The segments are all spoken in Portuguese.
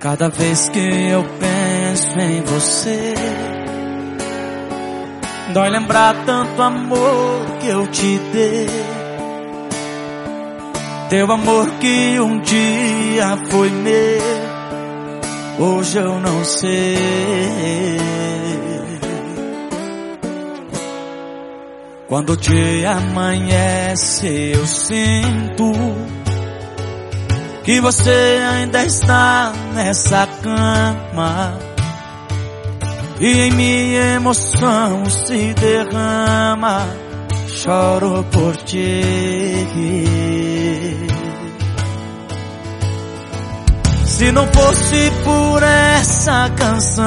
Cada vez que eu penso em você, dói lembrar tanto amor que eu te dei. Teu amor que um dia foi meu, hoje eu não sei. Quando o dia amanhece, eu sinto que você ainda está nessa cama e em minha emoção se derrama. Choro por ti. Se não fosse por essa canção,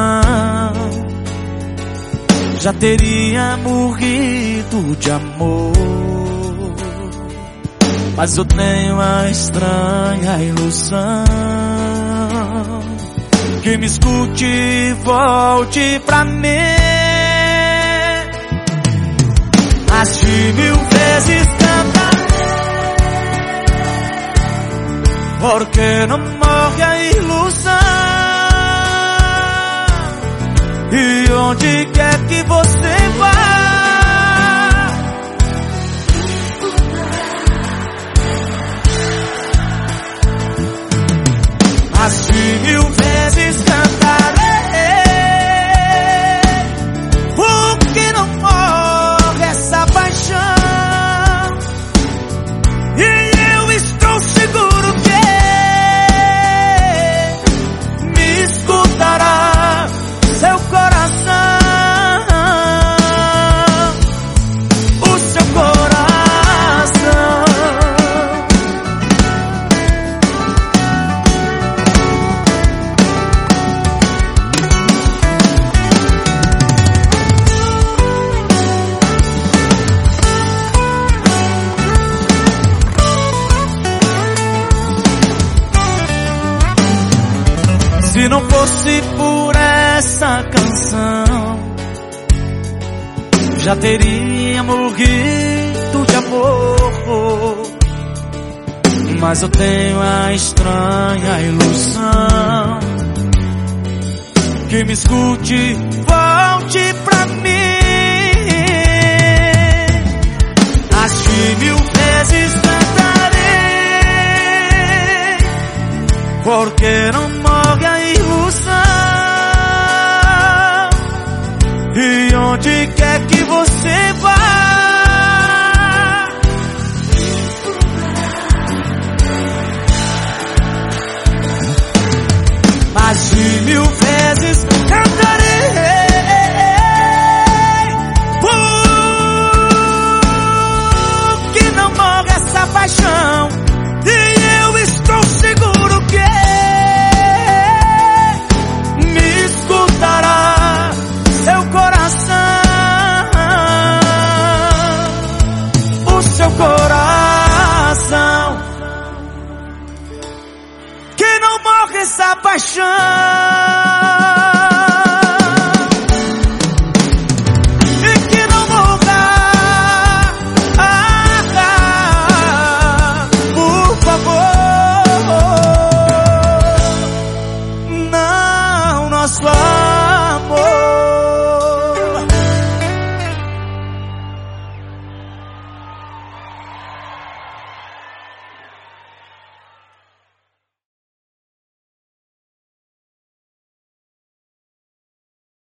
já teria morrido de amor. Mas eu tenho a estranha ilusão Que me escute e volte pra mim. Mas de mil vezes cantarei Porque não morre a ilusão. E onde quer que de mil vezes Se não fosse por essa canção, já teria morrido de amor. Mas eu tenho a estranha ilusão que me escute, volte pra mim. As de mil vezes cantarei, porque não morre ilusão. E onde quer essa paixão. E que não voltar. Ah, ah, por favor, não nosso amor.